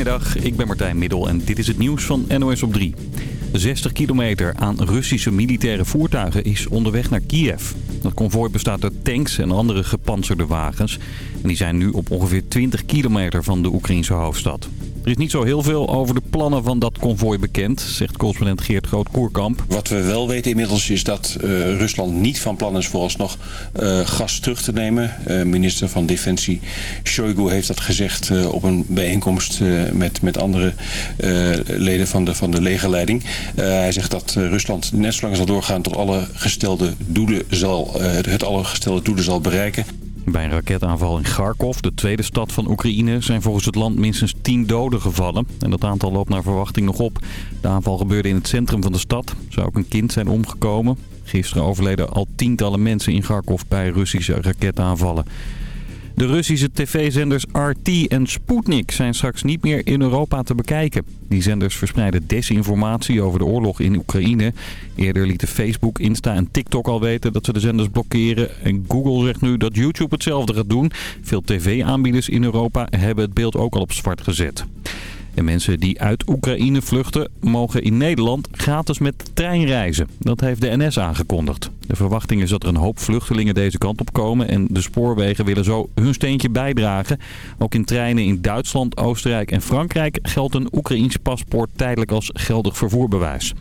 Goedemiddag, ik ben Martijn Middel en dit is het nieuws van NOS op 3. 60 kilometer aan Russische militaire voertuigen is onderweg naar Kiev. Dat konvooi bestaat uit tanks en andere gepantserde wagens. En die zijn nu op ongeveer 20 kilometer van de Oekraïnse hoofdstad. Er is niet zo heel veel over de plannen van dat konvooi bekend, zegt correspondent Geert Groot-Koerkamp. Wat we wel weten inmiddels is dat uh, Rusland niet van plan is vooralsnog uh, gas terug te nemen. Uh, minister van Defensie Shoigu heeft dat gezegd op een bijeenkomst met, met andere leden van de, van de legerleiding. hij zegt dat Rusland net zo lang zal doorgaan tot alle gestelde doelen zal, het alle gestelde doelen zal bereiken. Bij een raketaanval in Kharkov, de tweede stad van Oekraïne, zijn volgens het land minstens 10 doden gevallen. En dat aantal loopt naar verwachting nog op. De aanval gebeurde in het centrum van de stad. Zou ook een kind zijn omgekomen. Gisteren overleden al tientallen mensen in Kharkov bij Russische raketaanvallen. De Russische tv-zenders RT en Sputnik zijn straks niet meer in Europa te bekijken. Die zenders verspreiden desinformatie over de oorlog in Oekraïne. Eerder lieten Facebook, Insta en TikTok al weten dat ze de zenders blokkeren. En Google zegt nu dat YouTube hetzelfde gaat doen. Veel tv-aanbieders in Europa hebben het beeld ook al op zwart gezet. En mensen die uit Oekraïne vluchten mogen in Nederland gratis met de trein reizen. Dat heeft de NS aangekondigd. De verwachting is dat er een hoop vluchtelingen deze kant op komen en de spoorwegen willen zo hun steentje bijdragen. Ook in treinen in Duitsland, Oostenrijk en Frankrijk geldt een Oekraïns paspoort tijdelijk als geldig vervoerbewijs.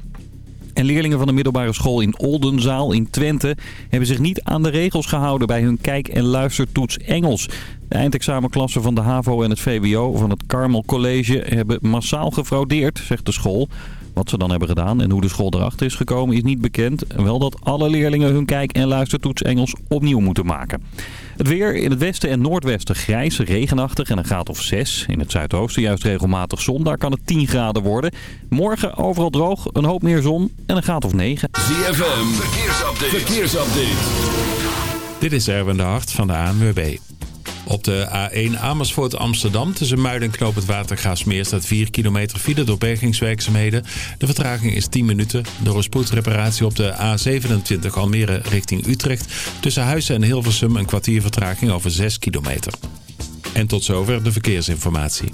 En leerlingen van de middelbare school in Oldenzaal in Twente hebben zich niet aan de regels gehouden bij hun kijk- en luistertoets Engels. De eindexamenklassen van de HAVO en het VWO van het Carmel College hebben massaal gefraudeerd, zegt de school. Wat ze dan hebben gedaan en hoe de school erachter is gekomen is niet bekend. Wel dat alle leerlingen hun kijk- en luistertoets Engels opnieuw moeten maken. Het weer in het westen en noordwesten grijs, regenachtig en een graad of 6. In het zuidoosten juist regelmatig zon, daar kan het 10 graden worden. Morgen overal droog, een hoop meer zon en een graad of 9. ZFM, verkeersupdate. verkeersupdate. Dit is Erwin de Hart van de ANWB. Op de A1 Amersfoort Amsterdam tussen Muiden en Knoop het Watergraafsmeer staat 4 kilometer file door bergingswerkzaamheden. De vertraging is 10 minuten. Door een spoedreparatie op de A27 Almere richting Utrecht tussen Huizen en Hilversum een kwartier vertraging over 6 kilometer. En tot zover de verkeersinformatie.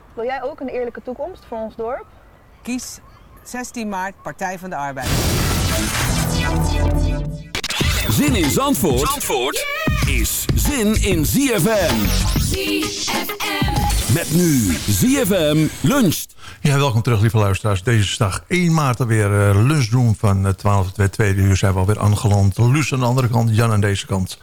Wil jij ook een eerlijke toekomst voor ons dorp? Kies 16 maart Partij van de Arbeid. Zin in Zandvoort, Zandvoort is zin in ZFM. ZFM. Met nu ZFM luncht. Ja, welkom terug lieve luisteraars. Deze is dag 1 maart alweer uh, lunch doen van 12 tot 2 tweede uur zijn we alweer aangeland. Luus aan de andere kant, Jan aan deze kant.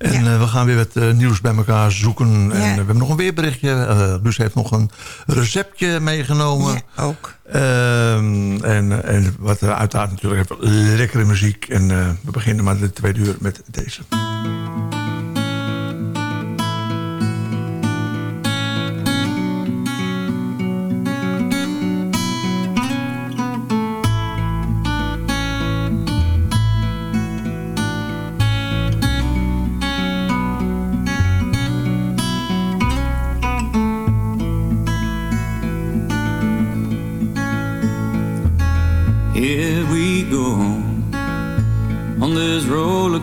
En ja. uh, we gaan weer wat uh, nieuws bij elkaar zoeken. En ja. we hebben nog een weerberichtje. Luus heeft nog een receptje meegenomen. Ook. Um, en, en wat uiteraard natuurlijk lekkere muziek. En we beginnen maar de tweede uur met deze.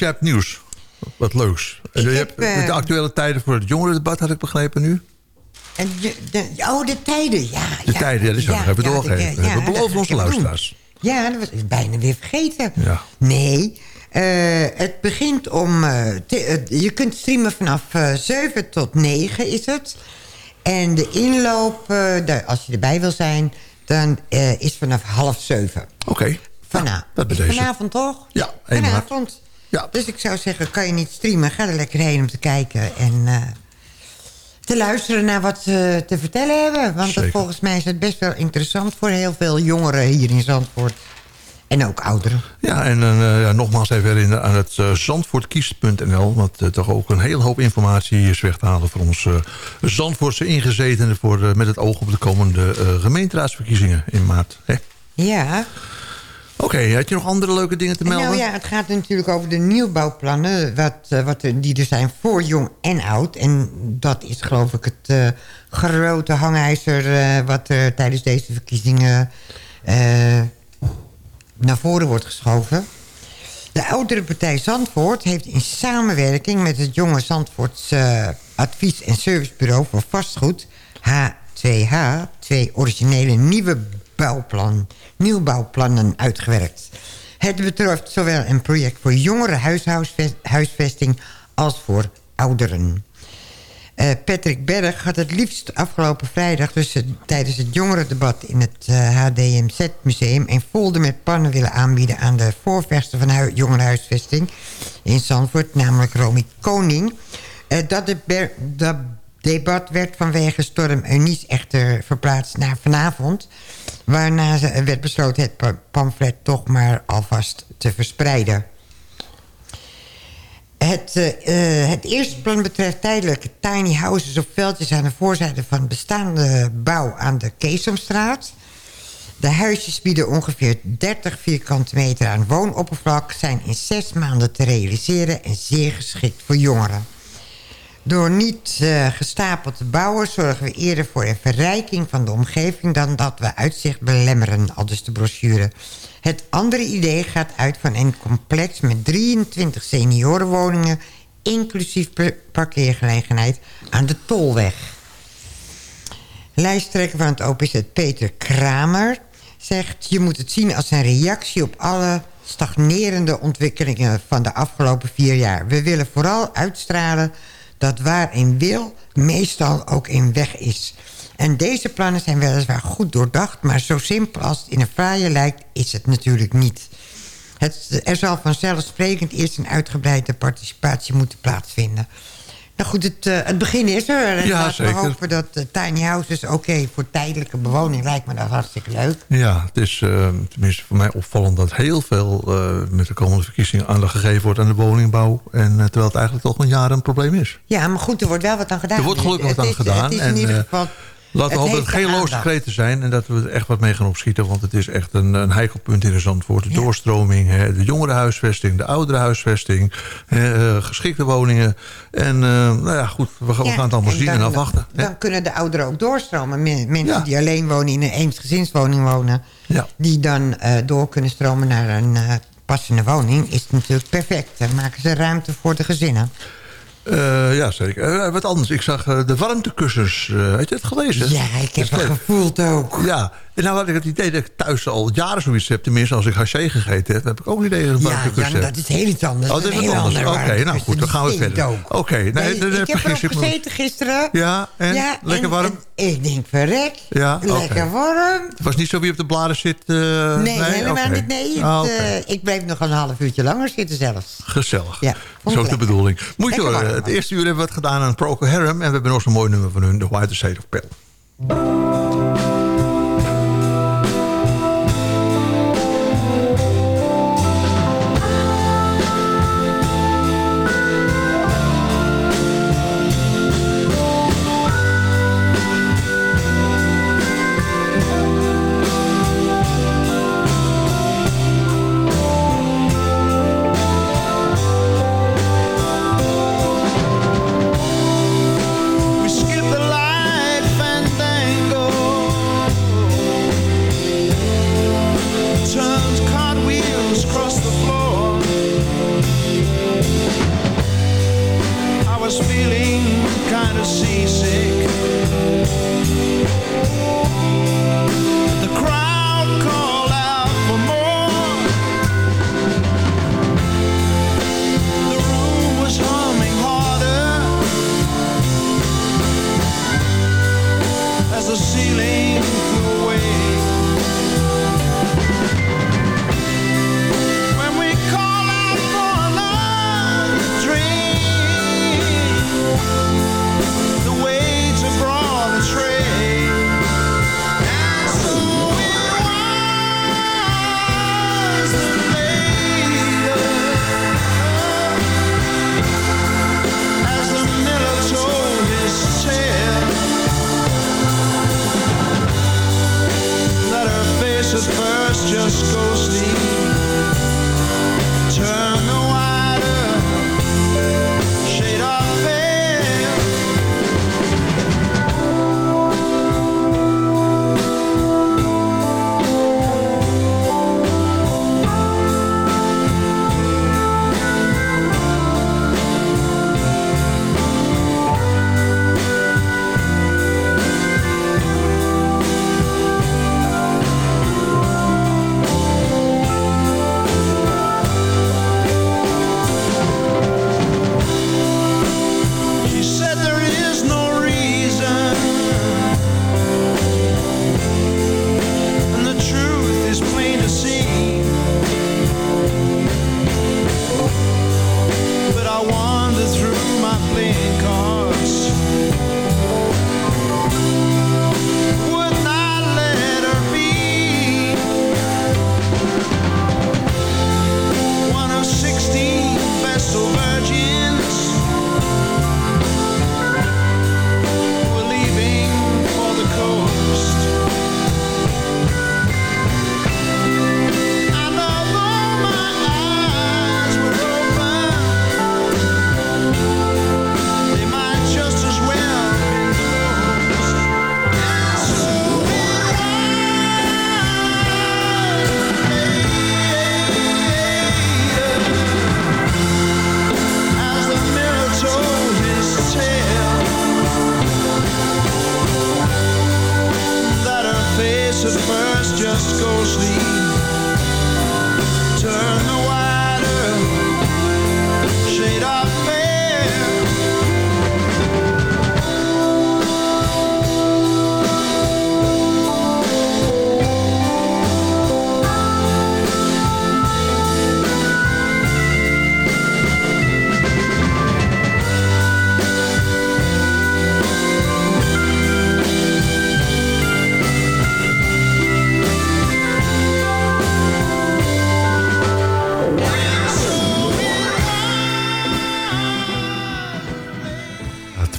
Jij hebt nieuws. Wat leuks. En je heb, hebt eh, de actuele tijden voor het jongerendebat, had ik begrepen nu. En de, de- oh, de tijden, ja. De ja, tijden, ja, die zou ik even ja, doorgeven. dat- ja, We beloven onze doen. luisteraars. Ja, dat was ik bijna weer vergeten. Ja. Nee, eh, het begint om... eh, te- eh, je kunt streamen vanaf eh 7 tot 9 is het. En de inloop, eh, de- als je erbij wil zijn... dan eh, is vanaf half 7. Oké. Vanavond. dat Is. Vanavond toch? Ja, 1 maart. Vanavond. Ja. Dus ik zou zeggen, kan je niet streamen? Ga er lekker heen om te kijken en eh, te luisteren naar wat ze te vertellen hebben. Want volgens mij is het best wel interessant voor heel veel jongeren hier in Zandvoort. En ook ouderen. Ja, en eh, ja, nogmaals even herinneren aan het uh, zandvoortkiest.nl... wat eh, toch ook een hele hoop informatie is weg te halen... voor onze Zandvoortse ingezetenen... Voor, eh, met het oog op de komende eh, gemeenteraadsverkiezingen in maart. Hè? Ja. Oké, had je nog andere leuke dingen te melden? Nou ja, het gaat natuurlijk over de nieuwbouwplannen... Wat, eh, wat, die er zijn voor jong en oud. En dat is geloof ik het eh, grote hangijzer... eh, wat er tijdens deze verkiezingen naar voren wordt geschoven. De oudere partij Zandvoort heeft in samenwerking... met het jonge Zandvoorts eh, advies- en servicebureau voor vastgoed... 2H twee originele nieuwe bouwplan, nieuwbouwplannen uitgewerkt. Het betreft zowel een project voor jongere huisvesting als voor ouderen. Eh, Patrick Berg had het liefst afgelopen vrijdag... Dus, eh, tijdens het jongerendebat in het HDMZ-museum... een folder met pannen willen aanbieden aan de voorvechter van hu jongerenhuisvesting in Zandvoort... namelijk Romy Koning. Eh, dat, dat debat werd vanwege storm Eunice echter verplaatst naar vanavond... waarna werd besloten het pamflet toch maar alvast te verspreiden. Het, uh, het eerste plan betreft tijdelijke tiny houses op veldjes aan de voorzijde van bestaande bouw aan de Keesomstraat. De huisjes bieden ongeveer 30 vierkante meter aan woonoppervlak... zijn in zes maanden te realiseren en zeer geschikt voor jongeren. Door niet uh, gestapeld te bouwen zorgen we eerder voor een verrijking van de omgeving... dan dat we uitzicht belemmeren, al dus de brochure. Het andere idee gaat uit van een complex met 23 seniorenwoningen... inclusief parkeergelegenheid aan de Tolweg. Lijsttrekker van het OPZ Peter Kramer zegt... je moet het zien als een reactie op alle stagnerende ontwikkelingen van de afgelopen vier jaar. We willen vooral uitstralen dat waar een wil meestal ook een weg is. En deze plannen zijn weliswaar goed doordacht... maar zo simpel als het in een fraaie lijkt, is het natuurlijk niet. Het, er zal vanzelfsprekend eerst een uitgebreide participatie moeten plaatsvinden. Nou goed, het, uh, het begin is er. En ja, laten zeker. we hopen dat uh, tiny houses oké voor tijdelijke bewoning lijkt me dat hartstikke leuk. Ja, het is uh, tenminste voor mij opvallend dat heel veel met de komende verkiezingen aandacht gegeven wordt aan de woningbouw. En terwijl het eigenlijk toch een jaar een probleem is. Ja, maar goed, er wordt wel wat aan gedaan. Er wordt gelukkig wat aan gedaan. Het is in en, ieder geval Laten we hopen dat het geen loze kreten zijn... en dat we er echt wat mee gaan opschieten. Want het is echt een, een heikel punt in de Zandvoort. De ja. doorstroming, hè, de jongerenhuisvesting, de ouderenhuisvesting... Hè, uh, geschikte woningen. En uh, nou ja, goed, we, gaan, ja, we gaan het allemaal zien dan, en afwachten. Dan kunnen de ouderen ook doorstromen. Mensen ja. die alleen wonen in een eensgezinswoning wonen... die dan uh, door kunnen stromen naar een passende woning... is natuurlijk perfect. Dan maken ze ruimte voor de gezinnen. Uh, ja, zeker. Uh, wat anders. Ik zag uh, de warmtekussens. heb je het gelezen? Ja, ik heb het gevoeld ook. Ja. En nou had ik het idee dat ik thuis al jaren zoiets heb. Tenminste, als ik haché gegeten heb, heb ik ook een idee dat ik een warmtekussen ja, dat is heel iets anders. Oh, dat is wat anders. Oké, okay, nou goed, dan gaan we verder. Oké. Okay, nee, nee, ik heb gezeten gisteren. Ja, en? Ja, lekker en, warm? En, ik denk, verrek. Ja, lekker okay. warm. Het was niet zo wie op de bladen zit? nee, nee, helemaal niet. Nee, ah, het, ik bleef nog een half uurtje langer zitten zelfs. Gezellig. Ja, dat is ook de bedoeling. Moet je horen, het eerste uur hebben we het gedaan aan Procol Harum. En we hebben nog zo'n mooi nummer van hun, The White State of Pell.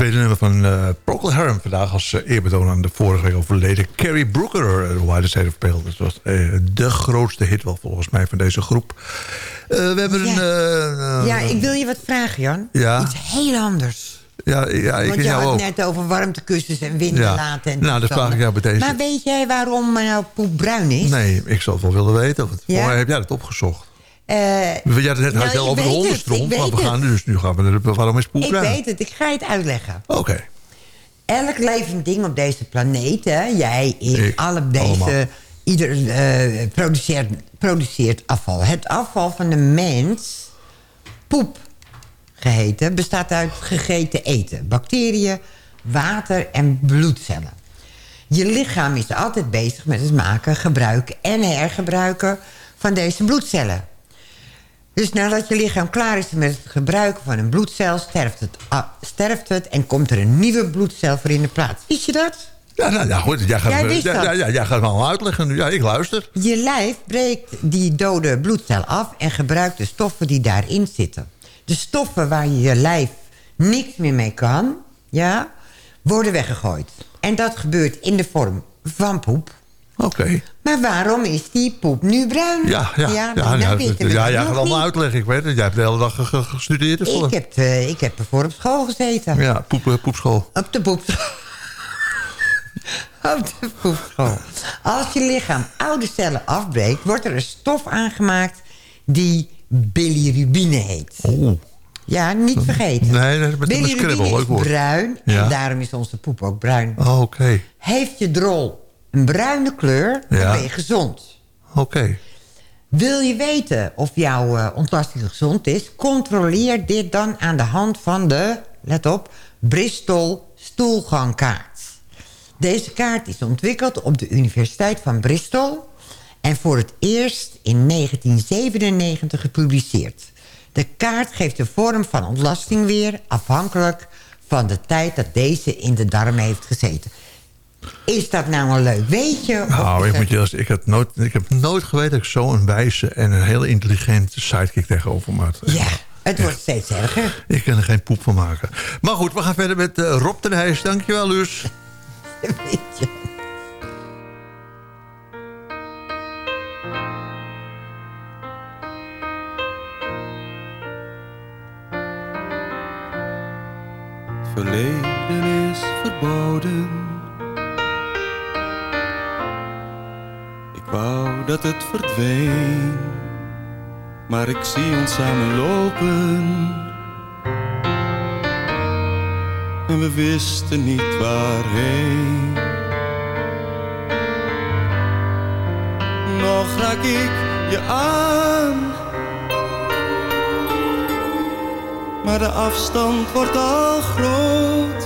Tweede nummer van eh Procol Harum vandaag als eh, eerbetoon aan de vorige week overleden Carrie Brooker, The Wider State of Pale. Dat was eh, de grootste hit wel volgens mij van deze groep. We hebben een... eh, ja, ik wil je wat vragen, Jan. Ja. Iets heel anders. ja, ja, ik Want je had het net over warmtekussens en winden Ja. En Nou, dat vraag ik jou deze. Maar weet jij waarom nou poep bruin is? Nee, ik zou het wel willen weten. Ja? Waar heb jij dat opgezocht? Eh, We hadden net nou, al over de weet het, hondenstrom. ik Maar we gaan het. nu, dus nu gaan we naar de- waarom is poep ik weet het, ik ga je het uitleggen. Oké. Elk levend ding op deze planeet, hè, jij, ik, Ik, alle deze, allemaal. ieder eh, produceert, produceert afval. Het afval van de mens, poep geheten, bestaat uit gegeten eten. Bacteriën, water en bloedcellen. Je lichaam is altijd bezig met het maken, gebruiken en hergebruiken van deze bloedcellen. Dus nadat je lichaam klaar is met het gebruiken van een bloedcel... sterft het, ah, sterft het en komt er een nieuwe bloedcel voor in de plaats. Wist je dat? Ja, nou, ja, goed. Jij gaat, Jij ja, ja, ja, jij gaat me allemaal uitleggen nu. Ja, ik luister. Je lijf breekt die dode bloedcel af... en gebruikt de stoffen die daarin zitten. De stoffen waar je je lijf niks meer mee kan... Ja, worden weggegooid. En dat gebeurt in de vorm van poep. Oké. Maar waarom is die poep nu bruin? Ja, ja. Ja, ja, we ja, dat jij gaat allemaal niet. uitleggen. Ik weet het. Jij hebt de hele dag ge- ge- gestudeerd. Ik heb, eh, ik heb ervoor op school gezeten. Ja, poep, eh, poepschool. Op de poepschool. op de poepschool. Als je lichaam oude cellen afbreekt... wordt er een stof aangemaakt die bilirubine heet. Oeh. Ja, niet vergeten. Nee, nee, met een bilirubine scribbel. is Leuk woord. bruin Ja. en daarom is onze poep ook bruin. Oh, Oké. Heeft je drol een bruine kleur, dan Ja. ben je gezond. Oké. Wil je weten of jouw eh, ontlasting gezond is... controleer dit dan aan de hand van de, let op... Bristol stoelgangkaart. Deze kaart is ontwikkeld op de Universiteit van Bristol... en voor het eerst in 1997 gepubliceerd. De kaart geeft de vorm van ontlasting weer... afhankelijk van de tijd dat deze in de darmen heeft gezeten. Is dat nou een leuk weetje? Nou, ik, moet je, als- ik, had nooit, ik heb nooit geweten dat ik zo'n wijze en een hele intelligente sidekick tegenover me had. Ja, het wordt steeds erger. Ik kan er geen poep van maken. Maar goed, we gaan verder met eh, Rob ten Heijs. Dankjewel, Luus. Weet je. Het verleden is verboden. Wou dat het verdween, maar ik zie ons samen lopen. En we wisten niet waarheen. Nog raak ik je aan. maar de afstand wordt al groot.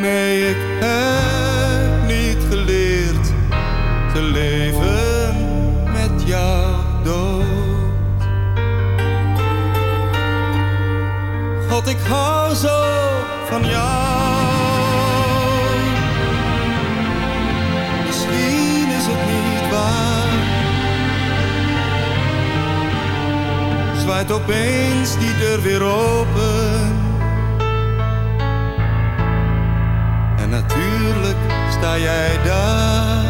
Nee, ik heb leven met jou dood. God, ik hou zo van jou. Misschien is het niet waar. Zwaait opeens die deur weer open. En natuurlijk sta jij daar.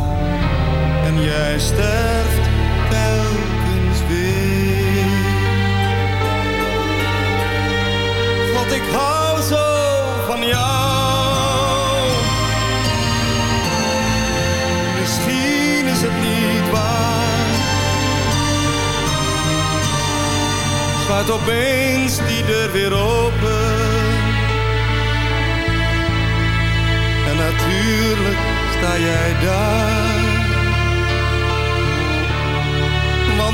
jij sterft telkens weer. Want ik hou zo van jou. Misschien is het niet waar. Sluit opeens die deur weer open. En natuurlijk sta jij daar.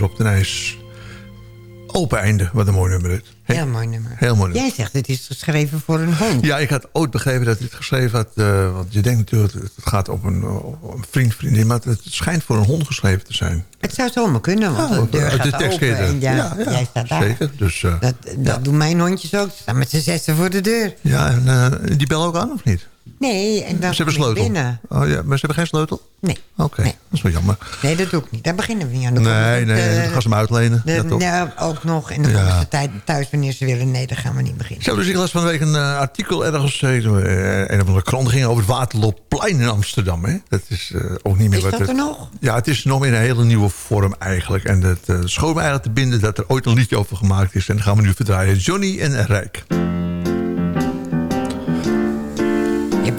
Rob de Nijs. Open einde, wat een mooi nummer dit. Heel mooi nummer. Heel mooi nummer. Jij zegt het is geschreven voor een hond. Ja, ik had ooit begrepen dat het geschreven had. eh, want je denkt natuurlijk, het gaat op een, op een vriend, vriendin. Maar het schijnt voor een hond geschreven te zijn. Het zou zomaar kunnen, want Ja, de deur de gaat tekst open en ja, Ja, ja, jij staat daar. Zeker, dus... eh, Dat, dat doen mijn hondjes ook. Ze staan met z'n zessen voor de deur. ja, en eh, die bellen ook aan of niet? Nee, en dan ze hebben sleutel. binnen. Oh, ja, maar ze hebben geen sleutel? Nee. Oké, dat is wel jammer. Nee, dat doe ik niet. Daar beginnen we niet aan. Dan Nee, nee, de- dan gaan ze hem uitlenen. de- ja, toch? ja, ook nog. En dan Ja. komen ze tijd- thuis wanneer ze willen. Nee, daar gaan we niet beginnen. Zo, dus ik las van de week een eh, artikel ergens. eh, een of andere krant ging over het Waterloopplein in Amsterdam. Hè? Dat is eh, ook niet meer Is wat dat het- er nog? Ja, het is nog in een hele nieuwe vorm eigenlijk. En het uh, schoot me eigenlijk te binden dat er ooit een liedje over gemaakt is. En dat gaan we nu verdraaien. Johnny en Rijk. Je hebt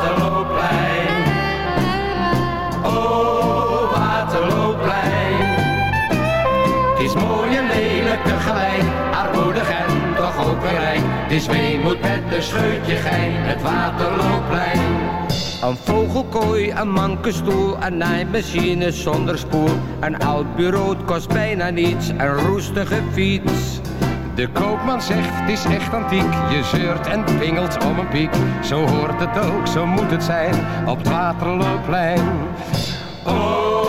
Is weemoed met een scheutje gein, het Waterloopplein. Een vogelkooi, een mankenstoel, een naaimachine zonder spoel. Een oud bureau kost bijna niets, een roestige fiets. De koopman zegt, het is echt antiek. Je zeurt en pingelt om een piek. Zo hoort het ook, zo moet het zijn, op het Waterloopplein. Oh,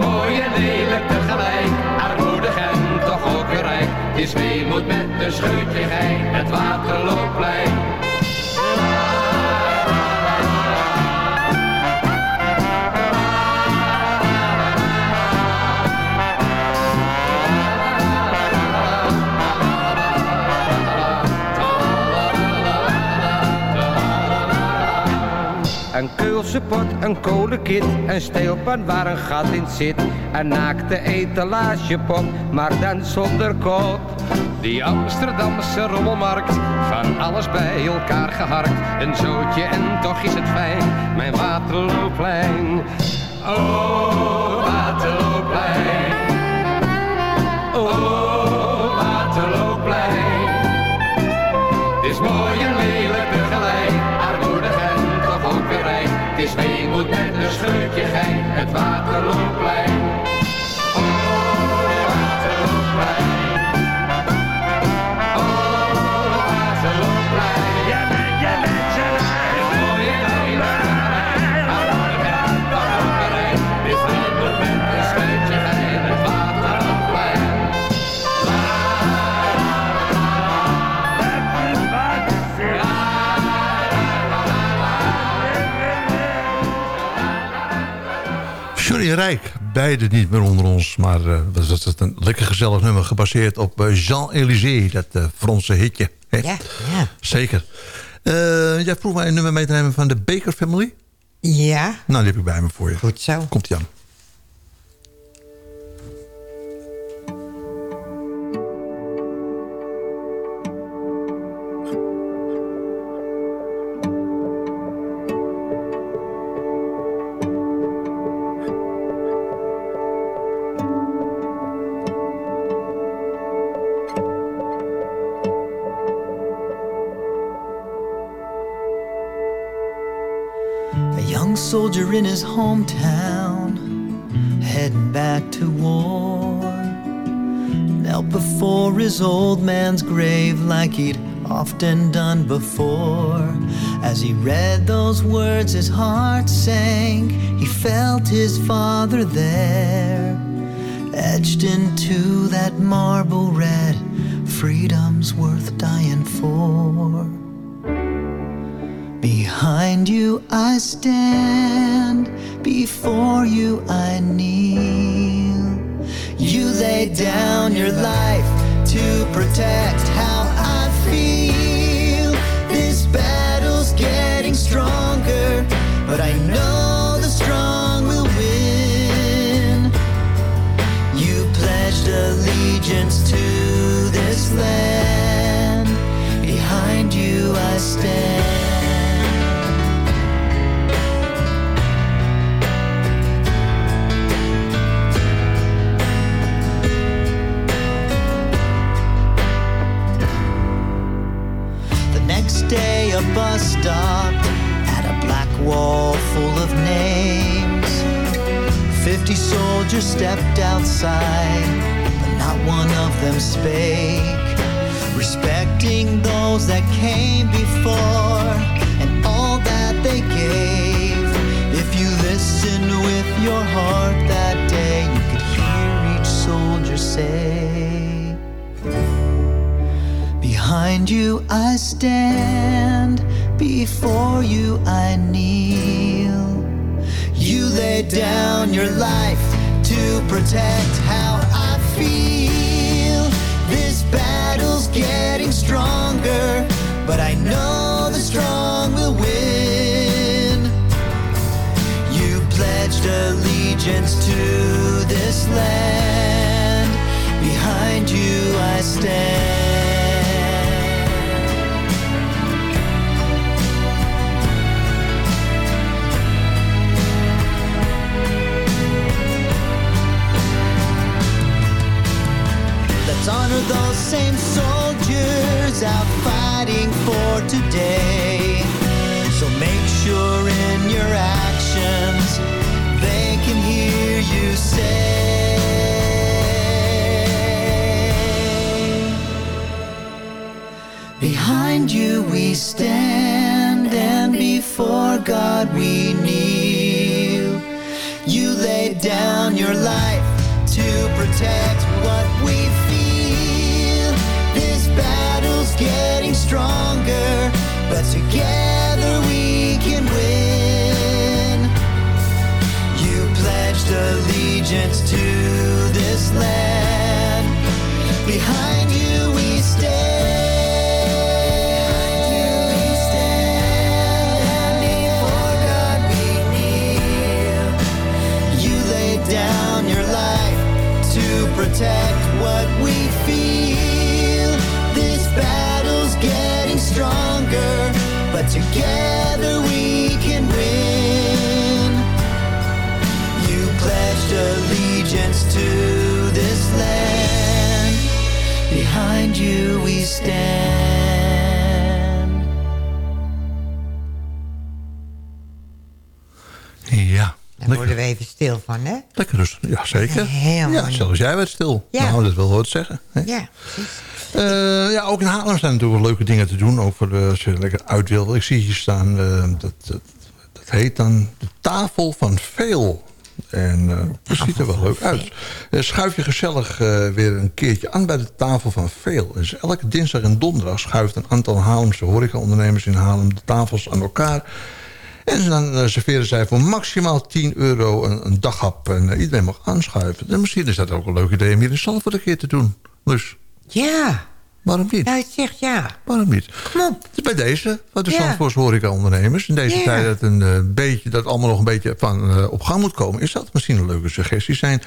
mooi en lelijk tegelijk, armoedig en toch ook rijk. Het is weemoed met een scheutje gein, het Waterloopplein. Een keulse pot, een kolenkit, een steelpan waar een gat in zit. Een naakte etalagepop, maar dan zonder kop. Die Amsterdamse rommelmarkt, van alles bij elkaar geharkt. Een zootje en toch is het fijn, mijn Waterlooplein. Oh, Waterlooplein. Oh, Waterlooplein. Is met een scheutje gein, het Waterlooplein. Oh, Johnny Rijk, beide niet meer onder ons. Maar eh, dat is een lekker gezellig nummer gebaseerd op eh, Jean-Élysée. Dat eh, Franse hitje. hè? Ja, ja. Zeker. Jij vroeg mij een nummer mee te nemen van de Baker Family. Ja, Nou, die heb ik bij me voor je. goed zo. Komt ie aan. Soldier in his hometown, heading back to war. Knelt before his old man's grave like he'd often done before. As he read those words, his heart sank. He felt his father there, etched into that marble red. Freedom's worth dying for. Behind you I stand, before you I kneel. You lay down your life to protect how I feel. This battle's getting stronger, but I know the strong will win. You pledged allegiance to this land. Bus stopped at a black wall full of names. Fifty soldiers stepped outside, but not one of them spake. Respecting those that came before and all that they gave. If you listen with your heart that day, you could hear each soldier say. Behind you I stand, before you I kneel. You laid down your life to protect how I feel. This battle's getting stronger, but I know the strong will win. You pledged allegiance to this land. Behind you I stand. Let's honor those same soldiers out fighting for today. So make sure in your actions they can hear you say. Behind you we stand, and before God we kneel. You laid down your life to protect what stronger, but together we can win. You pledged allegiance to this land. Behind you we stand. down your life to protect what we feel this battle getting stronger, but together we can win. You pledged allegiance to this land, behind you we stand. Even stil van, hè? Lekker rustig. Ja, zeker. Heel ja, zelfs jij werd stil. Ja. Nou, dat wil wat zeggen. Hè? Ja, Eh, ja, ook in Haarlem zijn natuurlijk wel leuke dingen te doen. Ook voor, eh, als je lekker uit wil. Ik zie hier staan, eh, dat, dat, dat heet dan de tafel van veel. En eh dat ziet er wel leuk uit. Schuif je gezellig weer een keertje aan bij de tafel van veel. Dus elke dinsdag en donderdag schuift een aantal Haarlemse horecaondernemers in Haarlem de tafels aan elkaar. En dan eh, serveren zij voor maximaal 10 euro een, een daghap. En eh, iedereen mag aanschuiven. En misschien is dat ook een leuk idee om hier in Zandvoort een keer te doen. Dus Ja. Waarom niet? Het zegt ja. Waarom niet? Kom op. Dus bij deze, wat de Ja. Zandvoorts horeca-ondernemers... in deze Ja. tijd dat, een, eh, beetje, dat allemaal nog een beetje van, eh, op gang moet komen... is dat misschien een leuke suggestie zijn.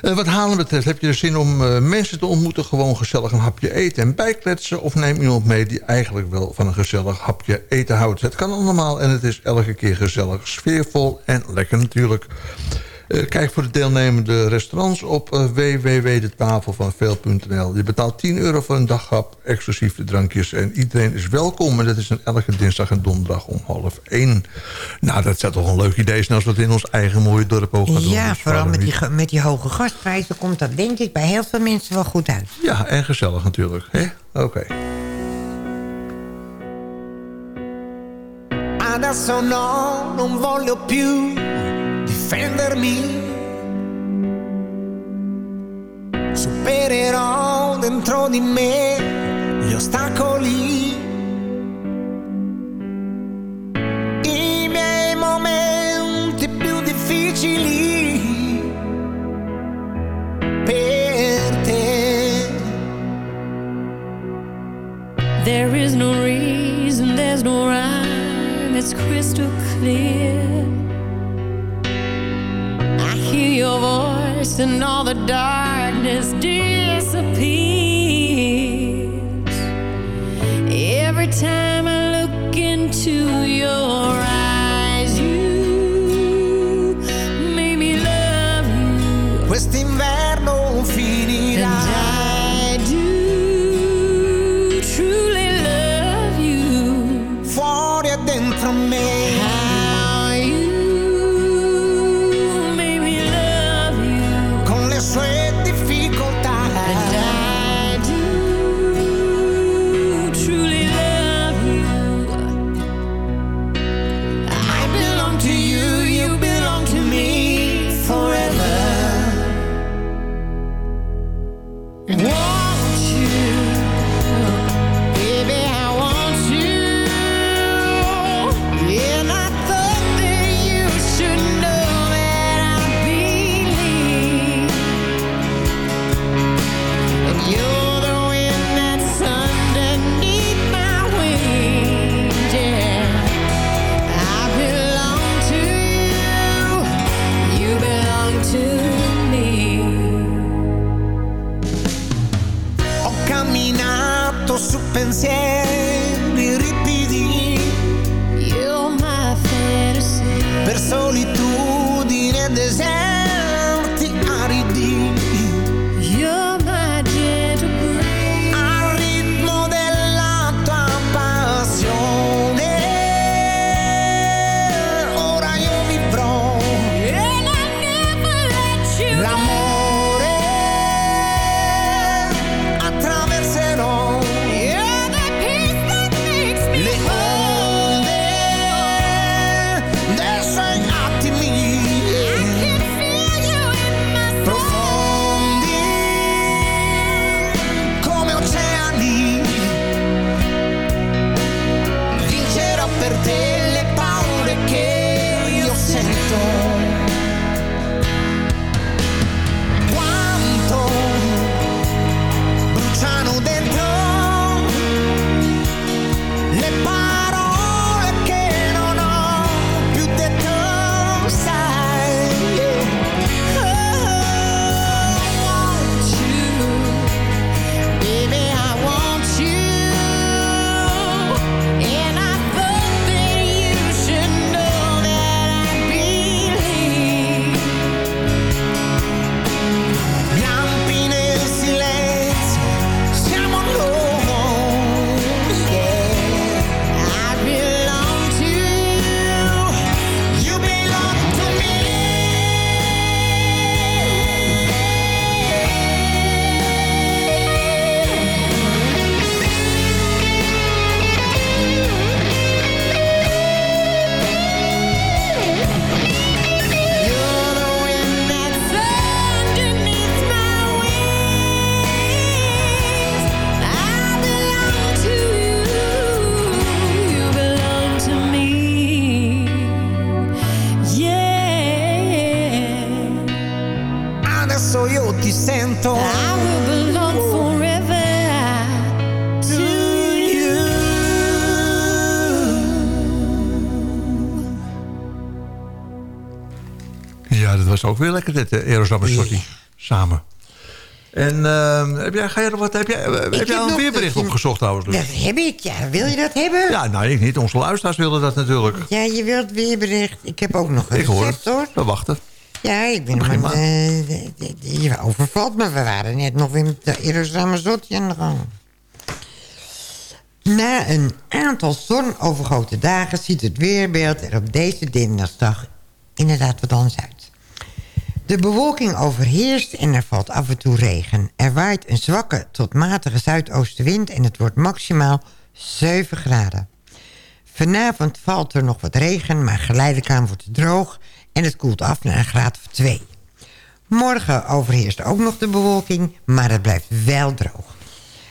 Eh, wat Halen betreft, heb je er zin om mensen te ontmoeten... gewoon gezellig een hapje eten en bijkletsen... of neem iemand mee die eigenlijk wel van een gezellig hapje eten houdt. Het kan allemaal en het is elke keer gezellig, sfeervol en lekker natuurlijk... Eh, kijk voor de deelnemende restaurants op uh, www.detafelvanveel.nl. Je betaalt 10 euro voor een daghap, exclusief de drankjes. En iedereen is welkom. En dat is een elke dinsdag en donderdag om half 1. Nou, dat zou toch een leuk idee zijn als we het in ons eigen mooie dorp ook gaan doen. Ja, Dus vooral met die, met die hoge gasprijzen komt dat denk ik bij heel veel mensen wel goed uit. Ja, en gezellig natuurlijk. hè? Oké. Adesso no, non voglio più dentro di me gli ostacoli. The darkness This. Ook weer lekker, dit Eros Ramazzotti. Samen. En uh, heb jij, ga jij nog wat, heb jij, heb jij al een weerbericht opgezocht trouwens? Dat heb ik, ja. Wil je dat hebben? Ja, nou ik niet. Onze luisteraars willen dat natuurlijk. Ja, je wilt weerbericht. Ik heb ook nog een ik hoor recept, hoor. We wachten. Ja, ik ben maar. Uh, je overvalt me. We waren net nog weer met de Eros Ramazzotti aan de gang. Na een aantal zonovergoten dagen ziet het weerbeeld er op deze dinsdag inderdaad wat anders uit. De bewolking overheerst en er valt af en toe regen. Er waait een zwakke tot matige zuidoostenwind en het wordt maximaal 7 graden. Vanavond valt er nog wat regen, maar geleidelijk aan wordt het droog... en het koelt af naar een graad of 2. Morgen overheerst ook nog de bewolking, maar het blijft wel droog.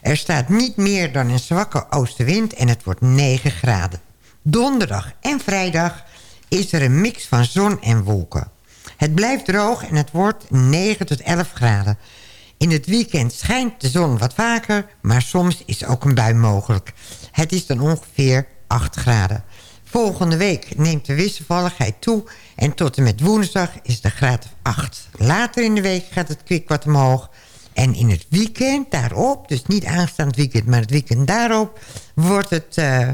Er staat niet meer dan een zwakke oostenwind en het wordt 9 graden. Donderdag en vrijdag is er een mix van zon en wolken. Het blijft droog en het wordt 9 tot 11 graden. In het weekend schijnt de zon wat vaker, maar soms is ook een bui mogelijk. Het is dan ongeveer 8 graden. Volgende week neemt de wisselvalligheid toe en tot en met woensdag is een graad of 8. Later in de week gaat het kwik wat omhoog en in het weekend daarop, dus niet aanstaand weekend, maar het weekend daarop... wordt het uh,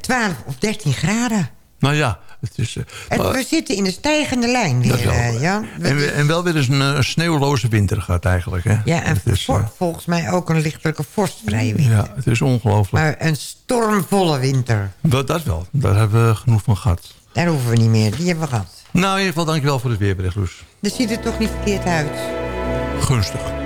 12 of 13 graden. Nou ja, is... En maar, we zitten in de stijgende lijn weer, wel, uh, ja. En, we, en, wel weer eens een, een, sneeuwloze winter gaat eigenlijk, hè? Ja, en is, vol, volgens mij ook een lichtelijke vorstvrije winter. Ja, het is ongelooflijk. Maar een stormvolle winter. Dat, dat wel, daar hebben we genoeg van gehad. Daar hoeven we niet meer, die hebben we gehad. Nou, in ieder geval dankjewel voor het weerbericht, Loes. Dat ziet er toch niet verkeerd uit. Gunstig.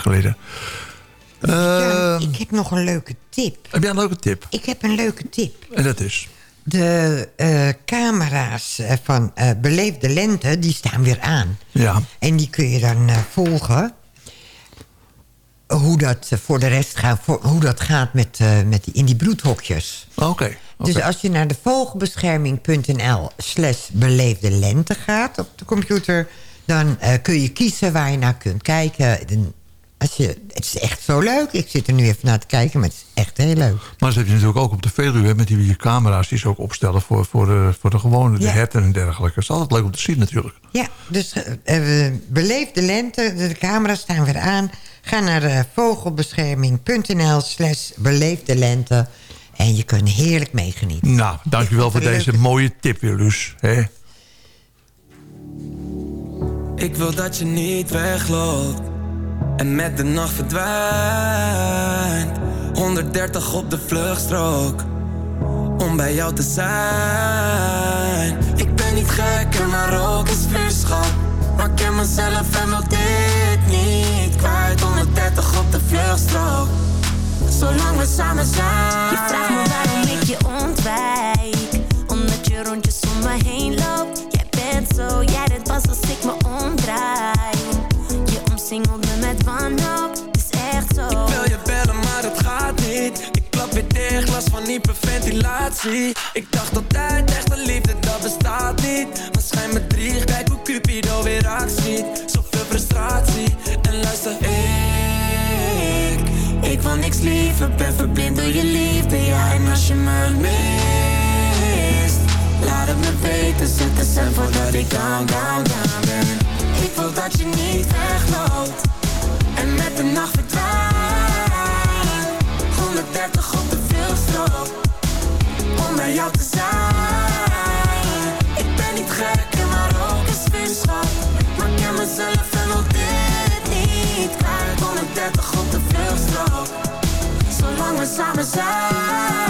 Geleden. Ja, Eh, ik heb nog een leuke tip. heb jij een leuke tip? Ik heb een leuke tip. En dat is? De eh, camera's eh, van eh Beleefde Lente, die staan weer aan. Ja. En die kun je dan volgen. Hoe dat voor de rest gaat, voor, hoe dat gaat met, met die, in die broedhokjes. Oké. Dus als je naar de vogelbescherming.nl slash beleefde lente gaat op de computer... dan kun je kiezen waar je naar kunt kijken. Als je, het is echt zo leuk. Ik zit er nu even naar te kijken, maar het is echt heel leuk. Maar ze heb je natuurlijk ook op de Veluwe met die camera's die ze ook opstellen voor, voor, de, voor de gewone, de Ja. herten en dergelijke. Het is altijd leuk om te zien natuurlijk. Ja, dus eh, beleef de lente. De camera's staan weer aan. Ga naar eh, vogelbescherming.nl slash beleef de lente. En je kunt heerlijk meegenieten. Nou, dankjewel voor deze mooie tip weer, Luus. Hè? Ik wil dat je niet wegloopt en met de nacht verdwijnt. 130 op de vluchtstrook om bij jou te zijn. Ik ben niet gek en maar ook is vuurschap. Maar ik ken mezelf en wil dit niet kwijt. 130 op de vluchtstrook, zolang we samen zijn. Je vraagt me waarom ik je ontwijk Omdat je rondjes om me heen loopt Jij bent zo, jij dit pas als ik me omdraai Je omsingelt het is echt zo Ik wil je bellen, maar het gaat niet. Ik klap weer dicht, last van hyperventilatie. Ik dacht altijd, echte liefde, dat bestaat niet. Maar schijn me drie, kijk hoe Cupido weer actie. Zoveel frustratie. En luister, ik, ik wil niks liever. Ben verblind door je liefde, ja. En als je me mist, laat het me weten. Zet de cent voordat ik down, down, down ben. Ik wil dat je niet wegloopt en met de nacht verdwijnt. 130 op de vluchtstrook, om bij jou te zijn. Ik ben niet gek maar ook is vuurschap. Maar ik ken mezelf en wil dit niet kwijt. 130 op de vluchtstrook, zolang we samen zijn.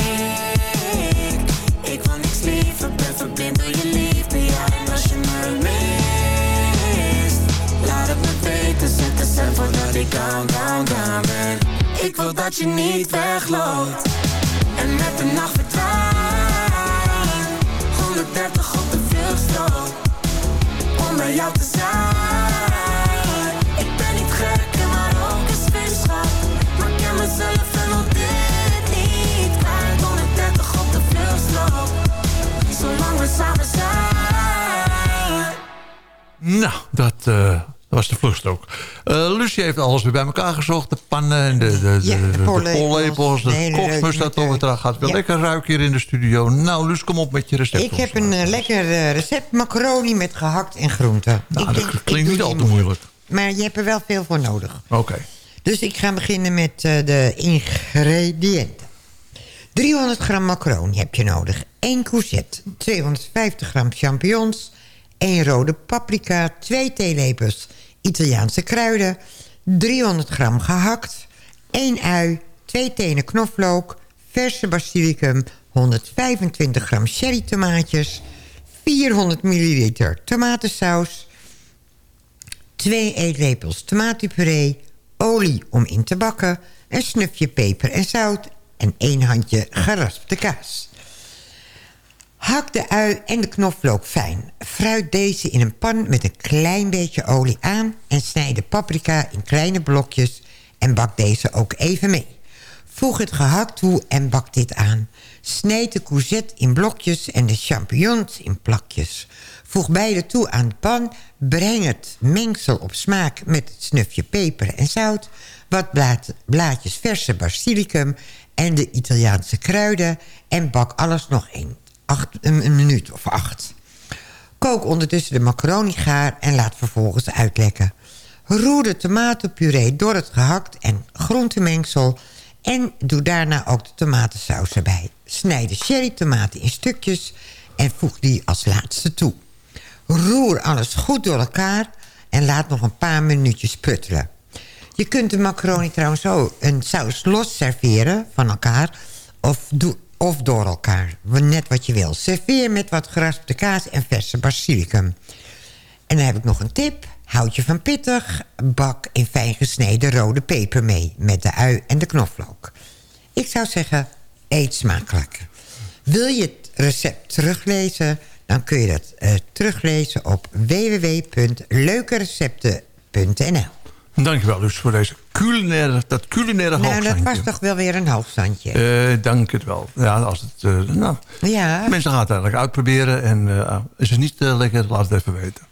Ik wil dat je niet wegloopt En met de nacht verdwijnt. 130 op de vluchtstrook Om bij jou te zijn. Ik ben niet gek maar ook is vuurschap Maar ik ken mezelf en wil dit niet kwijt 130 op de vluchtstrook Zolang we samen zijn. Nou, dat eh, was de vluchtstrook. Eh Lucie heeft alles weer bij elkaar gezocht. De pannen en de, de, de, Ja, de de, pollepels, de De koksmus over. Het gaat Ja. lekker ruiken hier in de studio. Nou, Luus, kom op met je recept. Ik heb een eh, lekker eh, recept macaroni met gehakt en groenten. Nou, Ik dat denk, klinkt niet al te moeilijk. Maar je hebt er wel veel voor nodig. Oké. Dus ik ga beginnen met de ingrediënten. 300 gram macaroni heb je nodig. 1 courgette, 250 gram champignons... 1 rode paprika, 2 theelepels Italiaanse kruiden... 300 gram gehakt, 1 ui, 2 tenen knoflook... verse basilicum, 125 gram cherry tomaatjes... 400 milliliter tomatensaus... 2 eetlepels tomatenpuree, olie om in te bakken... een snufje peper en zout en één handje geraspte kaas. Hak de ui en de knoflook fijn. Fruit deze in een pan met een klein beetje olie aan... en snijd de paprika in kleine blokjes en bak deze ook even mee. Voeg het gehakt toe en bak dit aan. Snijd de courgette in blokjes en de champignons in plakjes. Voeg beide toe aan de pan. Breng het mengsel op smaak met het snufje peper en zout... wat blaad- blaadjes verse basilicum en de Italiaanse kruiden... en bak alles nog in acht, een, een minuut of acht. Kook ondertussen de macaroni gaar en laat vervolgens uitlekken. Roer de tomatenpuree door het gehakt en groentemengsel... En doe daarna ook de tomatensaus erbij. Snijd de cherrytomaten in stukjes en voeg die als laatste toe. Roer alles goed door elkaar en laat nog een paar minuutjes pruttelen. Je kunt de macaroni trouwens ook een saus los serveren van elkaar... of, doe, of door elkaar, net wat je wil. Serveer met wat geraspte kaas en verse basilicum. En dan heb ik nog een tip. Houd je van pittig, bak in fijn gesneden rode peper mee... met de ui en de knoflook. Ik zou zeggen, eet smakelijk. Wil je het recept teruglezen... dan kun je dat eh, teruglezen op www.leukerecepten.nl. Dankjewel dus voor deze culinaire, dat culinaire Nou, dat hoogstandje. was toch wel weer een hoogstandje. Eh, dank het wel. Ja, als het, eh, nou, Ja. Mensen gaan het eigenlijk uitproberen. En eh, is het niet lekker, laat het even weten.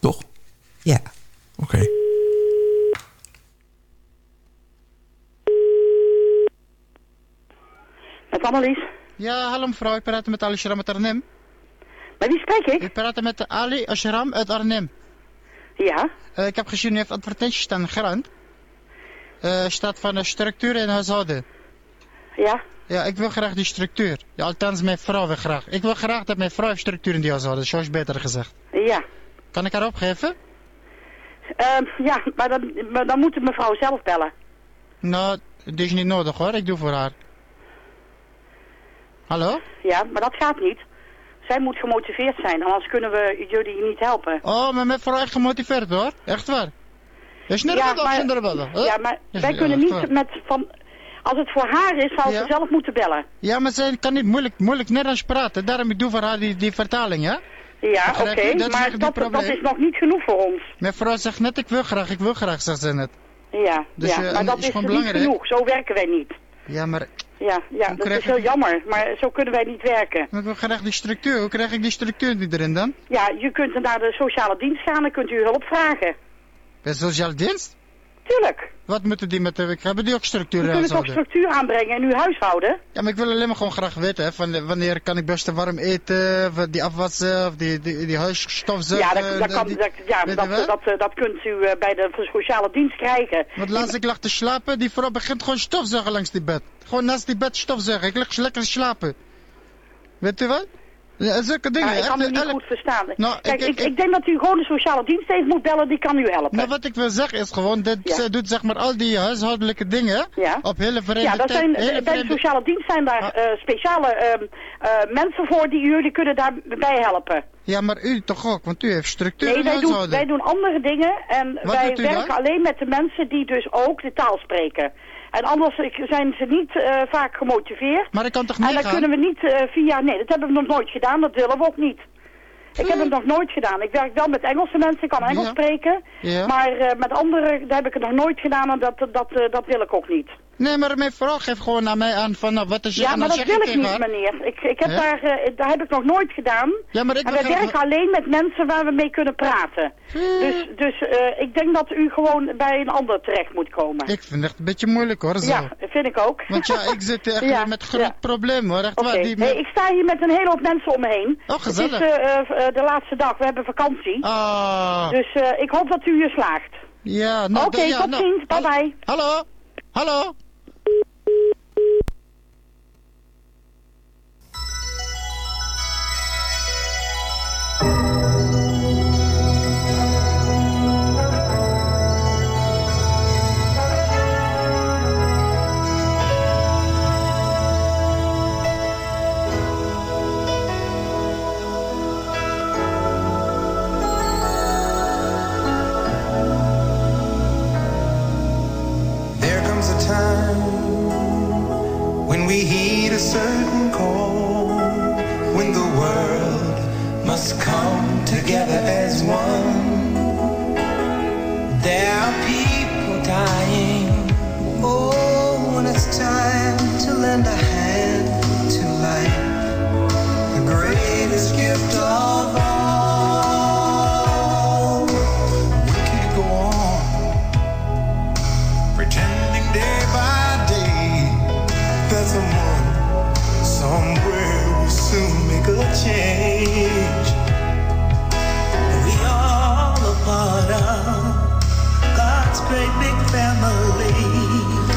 Toch? Ja. Oké. Met Annelies. Ja, hallo mevrouw, ik praat met Ali Shram uit Arnhem. Met wie spreek ik? Ik praat met Ali Ashram uit Arnhem. Ja? Eh, ik heb gezien, u heeft advertenties staan in de krant. Eh, staat van de structuur in huishouden. Ja? Ja, ik wil graag die structuur. Ja, althans, mijn vrouw wil graag. Ik wil graag dat mijn vrouw heeft structuur in die huishouden, zoals beter gezegd. Ja. Kan ik haar opgeven? Ehm, ja, maar dan, maar dan moet de mevrouw zelf bellen. Nou, dat is niet nodig hoor, ik doe voor haar. Hallo? Ja, maar dat gaat niet. Zij moet gemotiveerd zijn, anders kunnen we jullie niet helpen. Oh, maar vrouw is echt gemotiveerd hoor. Echt waar. Is niet Ja, ja, maar- zonder bellen. hè? Ja, maar Is- wij ja, kunnen niet met van... Als het voor haar is, Ja. ze zelf moeten bellen. Ja, maar zij kan niet moeilijk, moeilijk Nederlands praten. Daarom ik doe voor haar die, die vertaling, ja? Ja, oké, is maar het dat, dat is nog niet genoeg voor ons. Mijn vrouw zegt net, ik wil graag, ik wil graag, zegt ze net. Ja, Dus, ja eh, maar dat is is, gewoon niet belangrijk. genoeg. Zo werken wij niet. Ja, maar Ja, ja dat is heel ik- jammer, maar zo kunnen wij niet werken. ik wil graag die structuur. Hoe krijg ik die structuur erin dan? Ja, je kunt naar de sociale dienst gaan en kunt u hulp vragen. Bij sociale dienst? Tuurlijk. Wat moeten die met de... Ik hebben die ook structuur We kunnen toch structuur aanbrengen in uw huishouden? Ja, maar ik wil alleen maar gewoon graag weten, hè, van wanneer kan ik best warm eten, of die afwassen, of die, die, die. Ja, dat, dat, eh, kan, die- dat, ja dat, eh, dat kunt u eh, bij de sociale dienst krijgen. Want laatst ik lag te slapen, die vrouw begint gewoon stofzuigen langs die bed. Gewoon naast die bed stofzuigen. Ik lig lekker te slapen. Weet u wat? Ja, zulke dingen. Ja, ik kan u niet goed verstaan. Nou, Kijk, ik- ik, ik- ik, denk dat u gewoon de sociale dienst even moet bellen, die kan u helpen. Nou, wat ik wil zeggen is gewoon dat Ja. doet zeg maar al die huishoudelijke dingen Ja. op hele vreemde Ja, dat tijd- zijn, hele bij de sociale dienst zijn daar eh, speciale ehm, eh, mensen voor die jullie kunnen daarbij helpen. Ja, maar u toch ook, want u heeft structuur Nee, in wij doen, wij doen andere dingen en Wat wij dan? werken alleen met de mensen die dus ook de taal spreken. En anders zijn ze niet eh, vaak gemotiveerd. Maar ik kan toch En dan kunnen we niet eh, via... Nee, dat hebben we nog nooit gedaan, dat willen we ook niet. Ik heb het nog nooit gedaan. Ik werk wel met Engelse mensen, ik kan Engels Ja. spreken. Ja. Maar eh, met anderen daar heb ik het nog nooit gedaan en dat, dat, dat wil ik ook niet. Nee, maar mijn vrouw geeft gewoon naar mij aan van nou, wat is je... Ja, maar dat wil ik niet, haar- meneer. Ik, ik heb daar, eh, daar heb ik nog nooit gedaan. Ja, maar ik en graag- werken alleen met mensen waar we mee kunnen praten. Dus, dus eh, ik denk dat u gewoon bij een ander terecht moet komen. Ik vind het echt een beetje moeilijk hoor, zo. Ja, vind ik ook. Want ja, ik zit echt Ja, met groot ja. probleem hoor. Echt waar. Die... hey, ik sta hier met een hele hoop mensen om me heen. Oh, gezellig. Het is eh, de laatste dag, we hebben vakantie. Ah. Dus ik hoop dat u hier slaagt. Ja, nou... Oké, tot nou, ziens, bye bye. Hallo? Hallo? big family.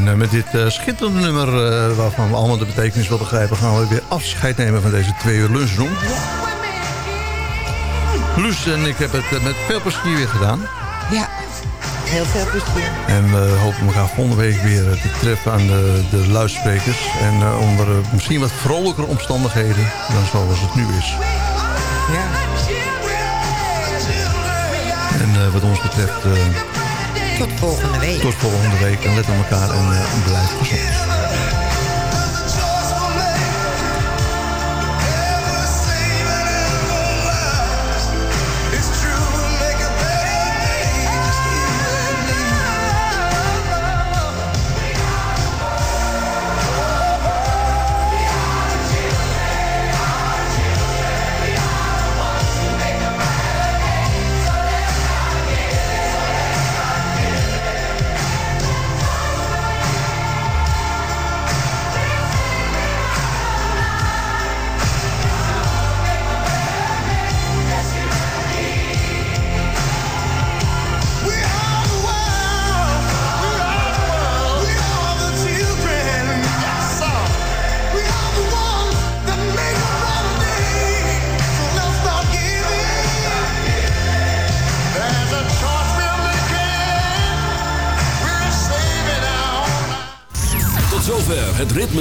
En eh, met dit eh, schitterende nummer, eh, waarvan we allemaal de betekenis willen begrijpen... gaan we weer afscheid nemen van deze twee uur lunchroom. Luus en ik hebben het met veel plezier weer gedaan. Ja, heel veel plezier. En we hopen elkaar volgende week weer te treffen aan de, de luidsprekers. En onder misschien wat vrolijkere omstandigheden dan zoals het nu is. Ja. En wat ons betreft tot volgende week. Tot volgende week. En let op elkaar en eh, blijf gezond.